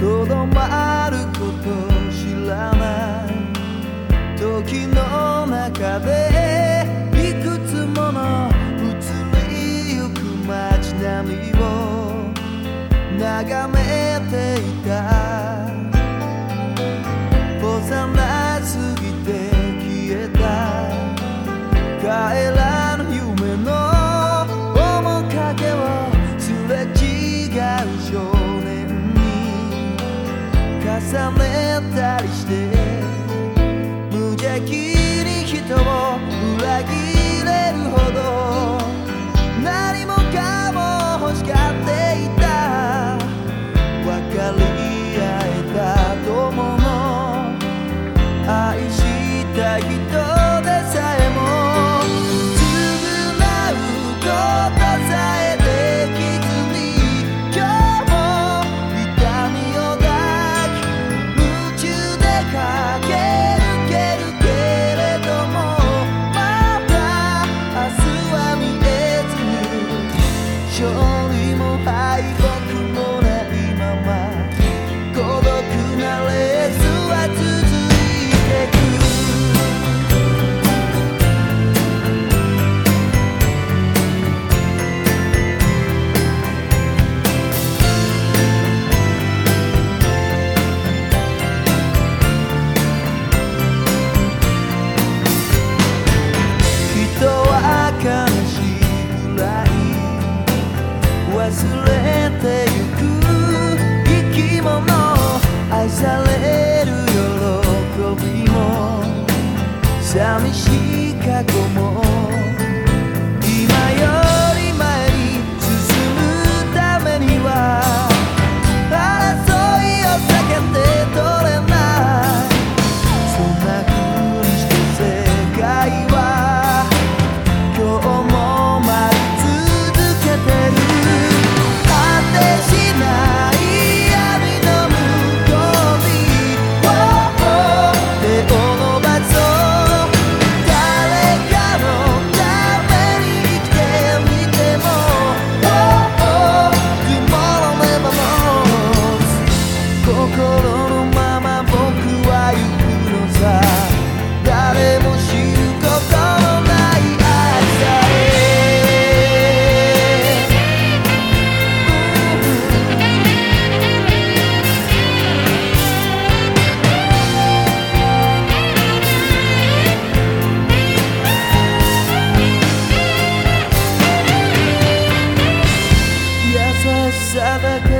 とどまること知らない。時の中でいくつもの移りゆく街並みを眺めていた。されたりして無邪気に人を other girl.